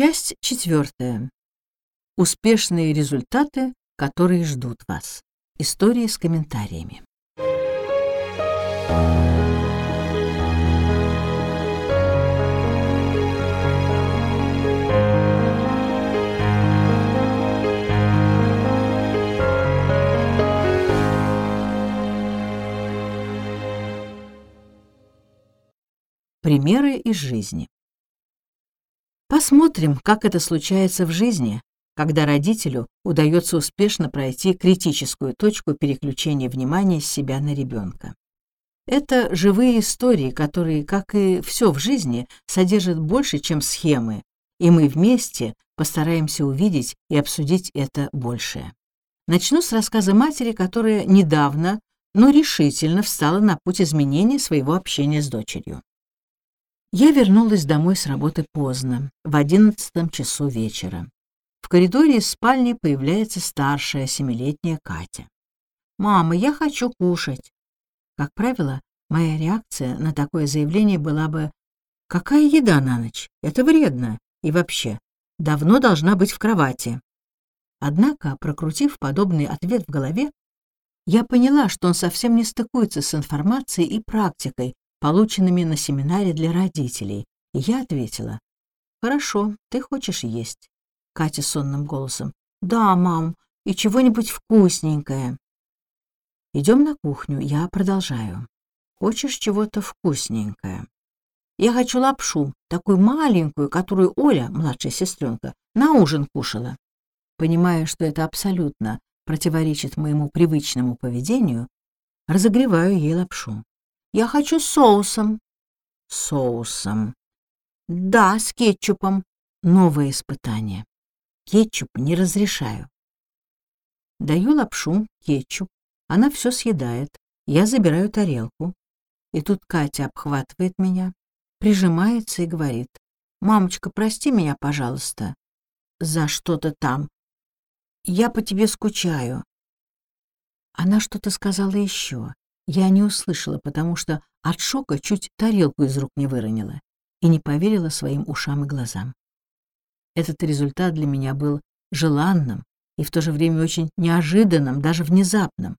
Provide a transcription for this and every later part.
Часть четвертая. Успешные результаты, которые ждут вас. Истории с комментариями. Примеры из жизни. Посмотрим, как это случается в жизни, когда родителю удается успешно пройти критическую точку переключения внимания с себя на ребенка. Это живые истории, которые, как и все в жизни, содержат больше, чем схемы, и мы вместе постараемся увидеть и обсудить это большее. Начну с рассказа матери, которая недавно, но решительно встала на путь изменения своего общения с дочерью. Я вернулась домой с работы поздно, в одиннадцатом часу вечера. В коридоре из спальни появляется старшая семилетняя Катя. «Мама, я хочу кушать». Как правило, моя реакция на такое заявление была бы «Какая еда на ночь? Это вредно. И вообще, давно должна быть в кровати». Однако, прокрутив подобный ответ в голове, я поняла, что он совсем не стыкуется с информацией и практикой, полученными на семинаре для родителей, и я ответила, «Хорошо, ты хочешь есть?» Катя сонным голосом, «Да, мам, и чего-нибудь вкусненькое». Идем на кухню, я продолжаю. «Хочешь чего-то вкусненькое?» «Я хочу лапшу, такую маленькую, которую Оля, младшая сестренка, на ужин кушала». Понимая, что это абсолютно противоречит моему привычному поведению, разогреваю ей лапшу. Я хочу соусом. Соусом. Да, с кетчупом. Новое испытание. Кетчуп не разрешаю. Даю лапшу, кетчуп. Она все съедает. Я забираю тарелку. И тут Катя обхватывает меня, прижимается и говорит. «Мамочка, прости меня, пожалуйста, за что-то там. Я по тебе скучаю». Она что-то сказала еще, я не услышала, потому что от шока чуть тарелку из рук не выронила и не поверила своим ушам и глазам. Этот результат для меня был желанным и в то же время очень неожиданным, даже внезапным.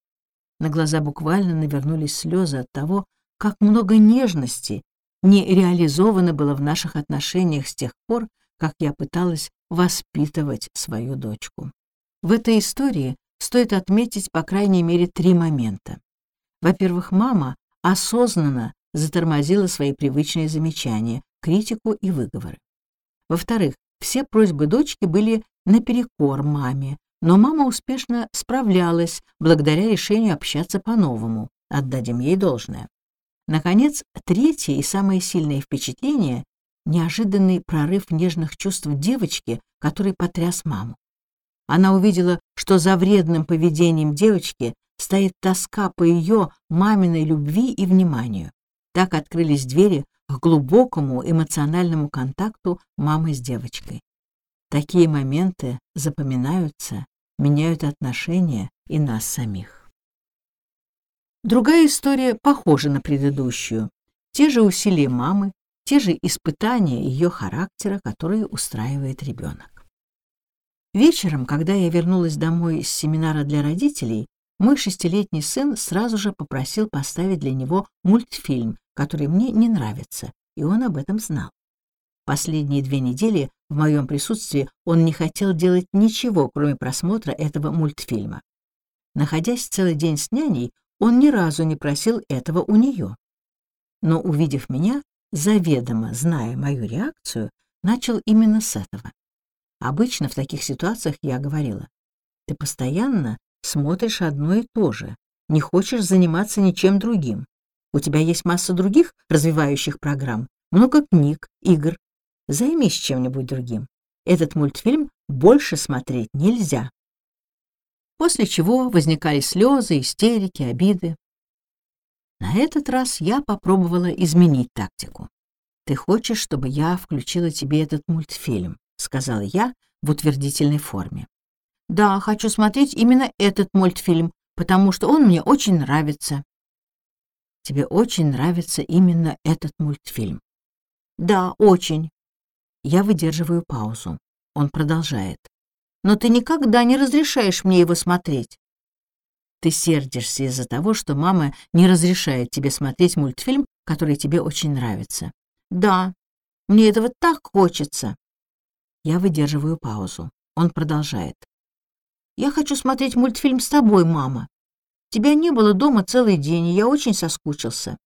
На глаза буквально навернулись слезы от того, как много нежности не реализовано было в наших отношениях с тех пор, как я пыталась воспитывать свою дочку. В этой истории стоит отметить по крайней мере три момента. Во-первых, мама осознанно затормозила свои привычные замечания, критику и выговоры. Во-вторых, все просьбы дочки были наперекор маме, но мама успешно справлялась благодаря решению общаться по-новому, отдадим ей должное. Наконец, третье и самое сильное впечатление — неожиданный прорыв нежных чувств девочки, который потряс маму. Она увидела, что за вредным поведением девочки стоит тоска по ее маминой любви и вниманию. Так открылись двери к глубокому эмоциональному контакту мамы с девочкой. Такие моменты запоминаются, меняют отношения и нас самих. Другая история похожа на предыдущую. Те же усилия мамы, те же испытания ее характера, которые устраивает ребенок. Вечером, когда я вернулась домой с семинара для родителей, мой шестилетний сын сразу же попросил поставить для него мультфильм, который мне не нравится, и он об этом знал. Последние две недели в моем присутствии он не хотел делать ничего, кроме просмотра этого мультфильма. Находясь целый день с няней, он ни разу не просил этого у нее. Но, увидев меня, заведомо зная мою реакцию, начал именно с этого. Обычно в таких ситуациях я говорила, «Ты постоянно смотришь одно и то же, не хочешь заниматься ничем другим. У тебя есть масса других развивающих программ, много книг, игр. Займись чем-нибудь другим. Этот мультфильм больше смотреть нельзя. После чего возникали слезы, истерики, обиды. На этот раз я попробовала изменить тактику. «Ты хочешь, чтобы я включила тебе этот мультфильм?» — сказала я в утвердительной форме. Да, хочу смотреть именно этот мультфильм, потому что он мне очень нравится. Тебе очень нравится именно этот мультфильм? Да, очень. Я выдерживаю паузу. Он продолжает. «Но ты никогда не разрешаешь мне его смотреть». Ты сердишься из-за того, что мама не разрешает тебе смотреть мультфильм, который тебе очень нравится. Да, мне этого так хочется. Я выдерживаю паузу. Он продолжает. Я хочу смотреть мультфильм с тобой, мама. Тебя не было дома целый день, и я очень соскучился.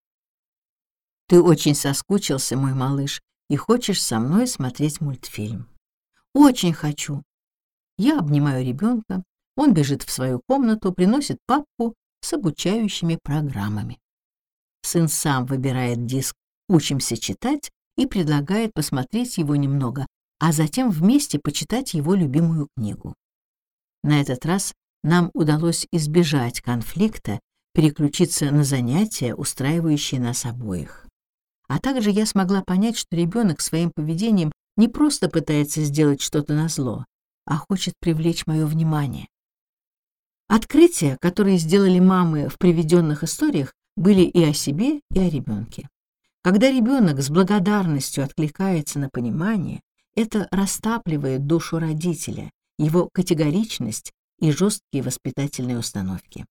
Ты очень соскучился, мой малыш, и хочешь со мной смотреть мультфильм. Очень хочу. Я обнимаю ребенка, он бежит в свою комнату, приносит папку с обучающими программами. Сын сам выбирает диск «Учимся читать» и предлагает посмотреть его немного, а затем вместе почитать его любимую книгу. На этот раз нам удалось избежать конфликта, переключиться на занятия, устраивающие нас обоих. А также я смогла понять, что ребенок своим поведением не просто пытается сделать что-то на зло, а хочет привлечь мое внимание. Открытия, которые сделали мамы в приведенных историях, были и о себе, и о ребенке. Когда ребенок с благодарностью откликается на понимание, это растапливает душу родителя, его категоричность и жесткие воспитательные установки.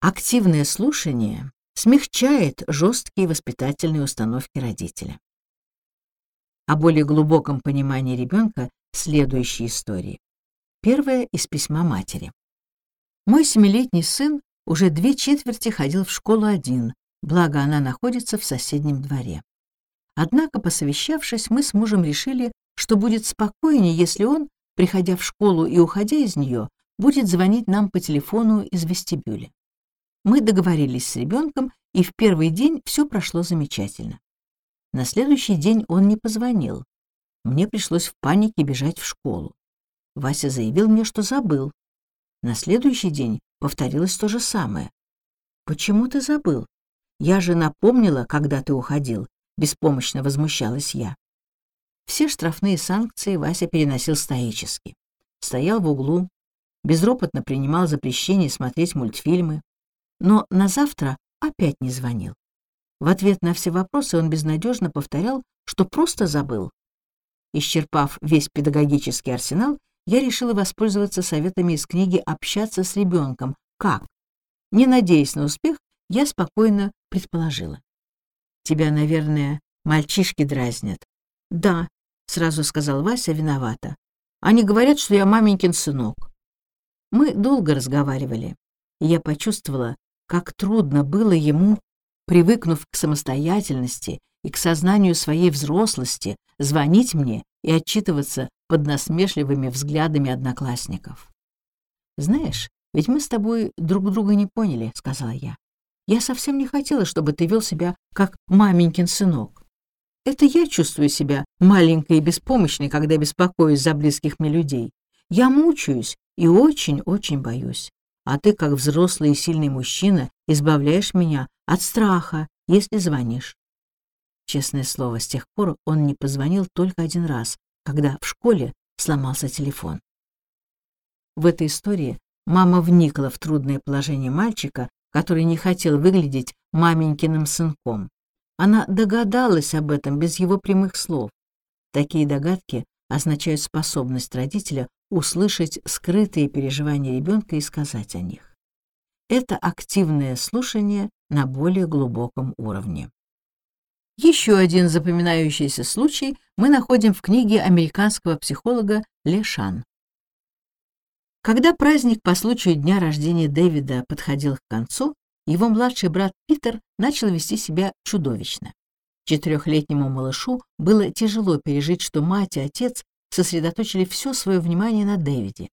Активное слушание смягчает жесткие воспитательные установки родителя. О более глубоком понимании ребенка следующие истории. Первая из письма матери. Мой семилетний сын уже две четверти ходил в школу один, благо она находится в соседнем дворе. Однако, посовещавшись, мы с мужем решили, что будет спокойнее, если он, приходя в школу и уходя из нее, будет звонить нам по телефону из вестибюля. Мы договорились с ребенком, и в первый день все прошло замечательно. На следующий день он не позвонил. Мне пришлось в панике бежать в школу. Вася заявил мне, что забыл. На следующий день повторилось то же самое. «Почему ты забыл? Я же напомнила, когда ты уходил», — беспомощно возмущалась я. Все штрафные санкции Вася переносил стоически. Стоял в углу, безропотно принимал запрещение смотреть мультфильмы, но на завтра опять не звонил. В ответ на все вопросы он безнадежно повторял, что просто забыл. Исчерпав весь педагогический арсенал, я решила воспользоваться советами из книги «Общаться с ребенком». Как? Не надеясь на успех, я спокойно предположила. «Тебя, наверное, мальчишки дразнят». «Да», — сразу сказал Вася, виновата. «Они говорят, что я маменькин сынок». Мы долго разговаривали, и я почувствовала, как трудно было ему, привыкнув к самостоятельности и к сознанию своей взрослости, звонить мне и отчитываться под насмешливыми взглядами одноклассников. «Знаешь, ведь мы с тобой друг друга не поняли», — сказала я. «Я совсем не хотела, чтобы ты вел себя как маменькин сынок. Это я чувствую себя маленькой и беспомощной, когда беспокоюсь за близких мне людей. Я мучаюсь и очень-очень боюсь. А ты, как взрослый и сильный мужчина, избавляешь меня от страха, если звонишь. Честное слово, с тех пор он не позвонил только один раз, когда в школе сломался телефон. В этой истории мама вникла в трудное положение мальчика, который не хотел выглядеть маменькиным сынком. Она догадалась об этом без его прямых слов. Такие догадки означают способность родителя услышать скрытые переживания ребенка и сказать о них. Это активное слушание на более глубоком уровне. Еще один запоминающийся случай мы находим в книге американского психолога Ле Шан. Когда праздник по случаю дня рождения Дэвида подходил к концу, его младший брат Питер начал вести себя чудовищно. Четырехлетнему малышу было тяжело пережить, что мать и отец сосредоточили все свое внимание на Дэвиде.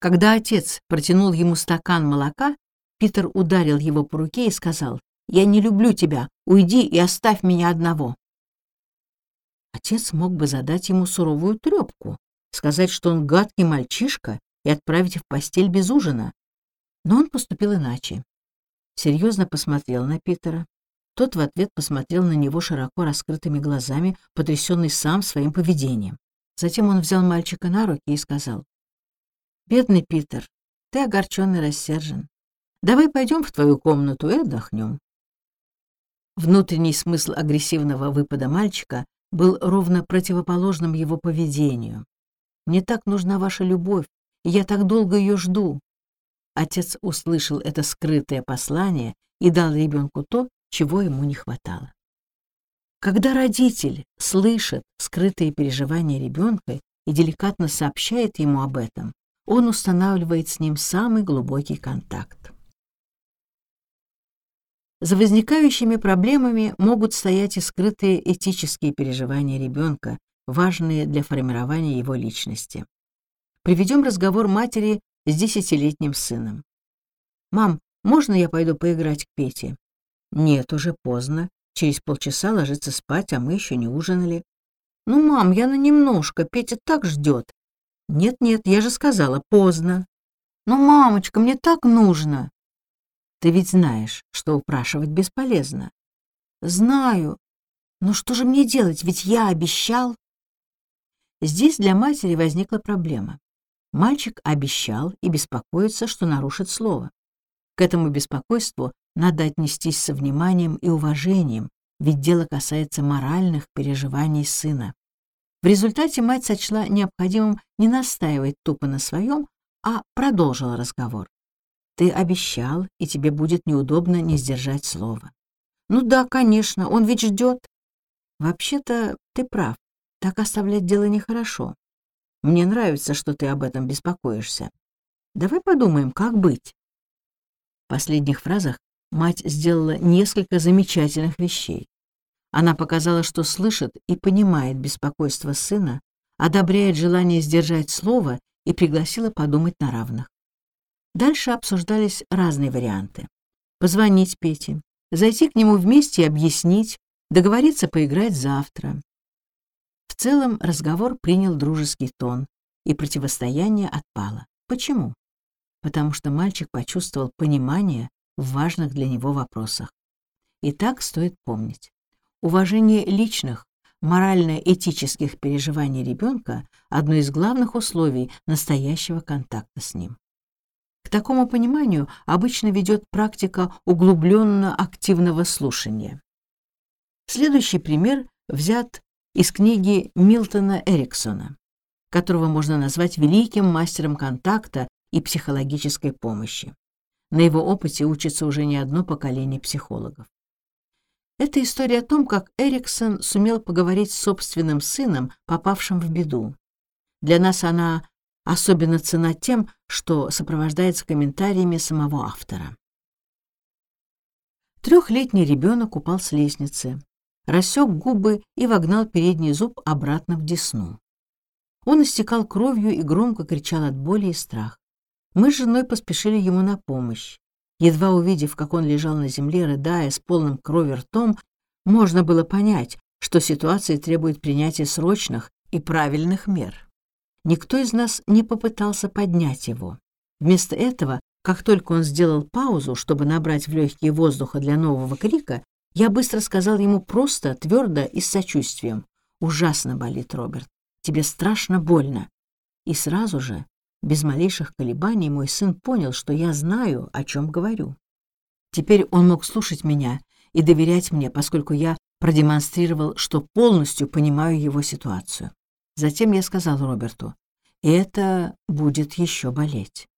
Когда отец протянул ему стакан молока, Питер ударил его по руке и сказал я не люблю тебя. Уйди и оставь меня одного». Отец мог бы задать ему суровую трёпку, сказать, что он гадкий мальчишка, и отправить в постель без ужина. Но он поступил иначе. Серьезно посмотрел на Питера. Тот в ответ посмотрел на него широко раскрытыми глазами, потрясенный сам своим поведением. Затем он взял мальчика на руки и сказал, «Бедный Питер, ты огорчен и рассержен. Давай пойдем в твою комнату и отдохнем. Внутренний смысл агрессивного выпада мальчика был ровно противоположным его поведению. «Мне так нужна ваша любовь, и я так долго ее жду». Отец услышал это скрытое послание и дал ребенку то, чего ему не хватало. Когда родитель слышит скрытые переживания ребенка и деликатно сообщает ему об этом, он устанавливает с ним самый глубокий контакт. За возникающими проблемами могут стоять и скрытые этические переживания ребенка, важные для формирования его личности. Приведем разговор матери с десятилетним сыном. «Мам, можно я пойду поиграть к Пете?» «Нет, уже поздно. Через полчаса ложиться спать, а мы еще не ужинали». «Ну, мам, я на немножко, Петя так ждет». «Нет-нет, я же сказала, поздно». «Ну, мамочка, мне так нужно». Ты ведь знаешь, что упрашивать бесполезно. Знаю. Но что же мне делать, ведь я обещал. Здесь для матери возникла проблема. Мальчик обещал и беспокоится, что нарушит слово. К этому беспокойству надо отнестись со вниманием и уважением, ведь дело касается моральных переживаний сына. В результате мать сочла необходимым не настаивать тупо на своем, а продолжила разговор. Ты обещал, и тебе будет неудобно не сдержать слова. Ну да, конечно, он ведь ждет. Вообще-то ты прав. Так оставлять дело нехорошо. Мне нравится, что ты об этом беспокоишься. Давай подумаем, как быть. В последних фразах мать сделала несколько замечательных вещей. Она показала, что слышит и понимает беспокойство сына, одобряет желание сдержать слово и пригласила подумать на равных. Дальше обсуждались разные варианты. Позвонить Пете, зайти к нему вместе и объяснить, договориться поиграть завтра. В целом разговор принял дружеский тон, и противостояние отпало. Почему? Потому что мальчик почувствовал понимание в важных для него вопросах. И так стоит помнить. Уважение личных, морально-этических переживаний ребенка — одно из главных условий настоящего контакта с ним. К такому пониманию обычно ведет практика углубленно-активного слушания. Следующий пример взят из книги Милтона Эриксона, которого можно назвать великим мастером контакта и психологической помощи. На его опыте учится уже не одно поколение психологов. Это история о том, как Эриксон сумел поговорить с собственным сыном, попавшим в беду. Для нас она особенно цена тем, что сопровождается комментариями самого автора. Трехлетний ребенок упал с лестницы, рассек губы и вогнал передний зуб обратно в десну. Он истекал кровью и громко кричал от боли и страха. Мы с женой поспешили ему на помощь. Едва увидев, как он лежал на земле, рыдая с полным крови ртом, можно было понять, что ситуация требует принятия срочных и правильных мер. Никто из нас не попытался поднять его. Вместо этого, как только он сделал паузу, чтобы набрать в легкие воздуха для нового крика, я быстро сказал ему просто, твердо и с сочувствием. «Ужасно болит, Роберт. Тебе страшно больно». И сразу же, без малейших колебаний, мой сын понял, что я знаю, о чем говорю. Теперь он мог слушать меня и доверять мне, поскольку я продемонстрировал, что полностью понимаю его ситуацию. Затем я сказал Роберту, «Это будет еще болеть».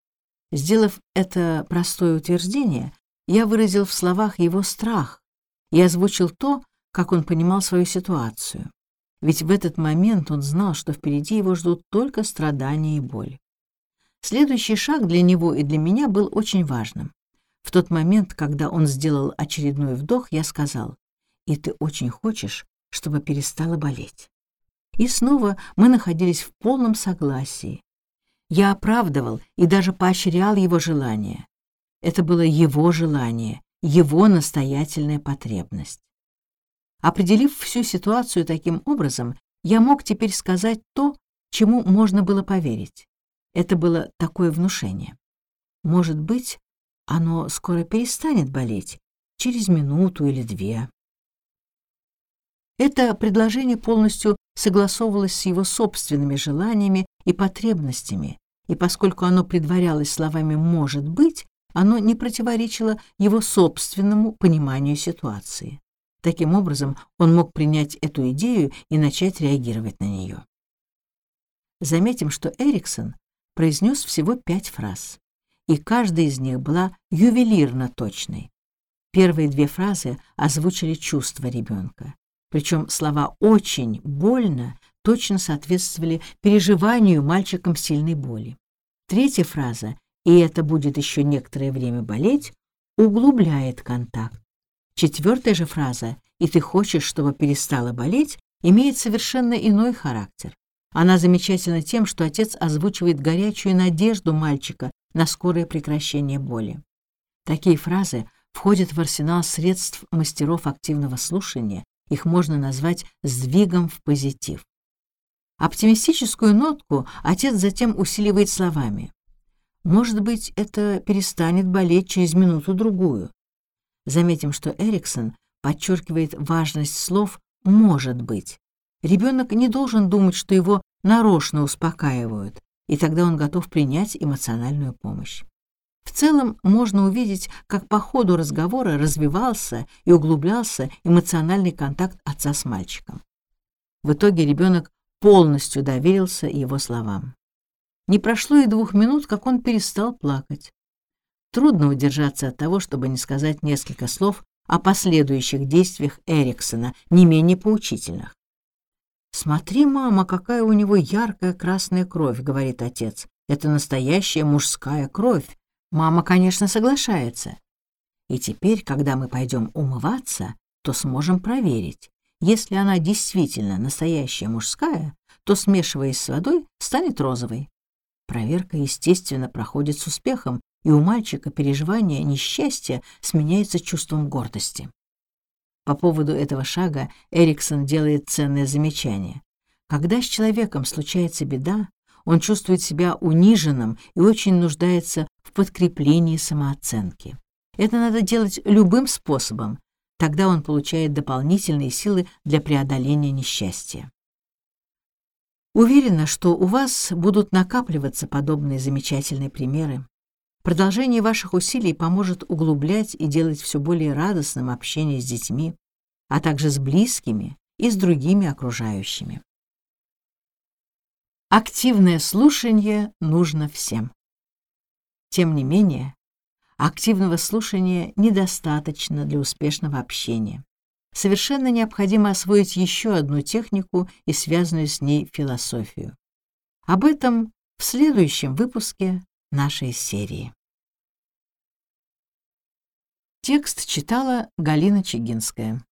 Сделав это простое утверждение, я выразил в словах его страх и озвучил то, как он понимал свою ситуацию. Ведь в этот момент он знал, что впереди его ждут только страдания и боль. Следующий шаг для него и для меня был очень важным. В тот момент, когда он сделал очередной вдох, я сказал, «И ты очень хочешь, чтобы перестала болеть». И снова мы находились в полном согласии. Я оправдывал и даже поощрял его желание. Это было его желание, его настоятельная потребность. Определив всю ситуацию таким образом, я мог теперь сказать то, чему можно было поверить. Это было такое внушение. Может быть, оно скоро перестанет болеть, через минуту или две. Это предложение полностью согласовывалось с его собственными желаниями и потребностями, и поскольку оно предварялось словами «может быть», оно не противоречило его собственному пониманию ситуации. Таким образом, он мог принять эту идею и начать реагировать на нее. Заметим, что Эриксон произнес всего пять фраз, и каждая из них была ювелирно точной. Первые две фразы озвучили чувства ребенка. Причем слова «очень», «больно» точно соответствовали переживанию мальчиком сильной боли. Третья фраза «и это будет еще некоторое время болеть» углубляет контакт. Четвертая же фраза «и ты хочешь, чтобы перестало болеть» имеет совершенно иной характер. Она замечательна тем, что отец озвучивает горячую надежду мальчика на скорое прекращение боли. Такие фразы входят в арсенал средств мастеров активного слушания, их можно назвать сдвигом в позитив. Оптимистическую нотку отец затем усиливает словами. Может быть, это перестанет болеть через минуту-другую. Заметим, что Эриксон подчеркивает важность слов «может быть». Ребенок не должен думать, что его нарочно успокаивают, и тогда он готов принять эмоциональную помощь. В целом можно увидеть, как по ходу разговора развивался и углублялся эмоциональный контакт отца с мальчиком. В итоге ребенок полностью доверился его словам. Не прошло и двух минут, как он перестал плакать. Трудно удержаться от того, чтобы не сказать несколько слов о последующих действиях Эриксона, не менее поучительных. «Смотри, мама, какая у него яркая красная кровь», — говорит отец. «Это настоящая мужская кровь. Мама, конечно, соглашается. И теперь, когда мы пойдем умываться, то сможем проверить. Если она действительно настоящая мужская, то, смешиваясь с водой, станет розовой. Проверка, естественно, проходит с успехом, и у мальчика переживание несчастья сменяется чувством гордости. По поводу этого шага Эриксон делает ценное замечание. Когда с человеком случается беда, он чувствует себя униженным и очень нуждается в подкреплении самооценки. Это надо делать любым способом, тогда он получает дополнительные силы для преодоления несчастья. Уверена, что у вас будут накапливаться подобные замечательные примеры. Продолжение ваших усилий поможет углублять и делать все более радостным общение с детьми, а также с близкими и с другими окружающими. Активное слушание нужно всем. Тем не менее, активного слушания недостаточно для успешного общения совершенно необходимо освоить еще одну технику и связанную с ней философию. Об этом в следующем выпуске нашей серии. Текст читала Галина Чигинская.